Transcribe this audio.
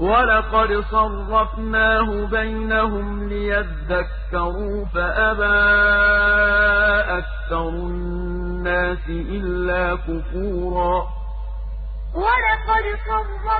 وَلَقَدْ صَرَّفْنَاهُ بَيْنَهُمْ لِيَذَّكَّرُوا فَأَبَىٰ أَكْثَرُ النَّاسِ إِلَّا كُفُورًا. وَلَقَدْ صَرَّفْنَاهُ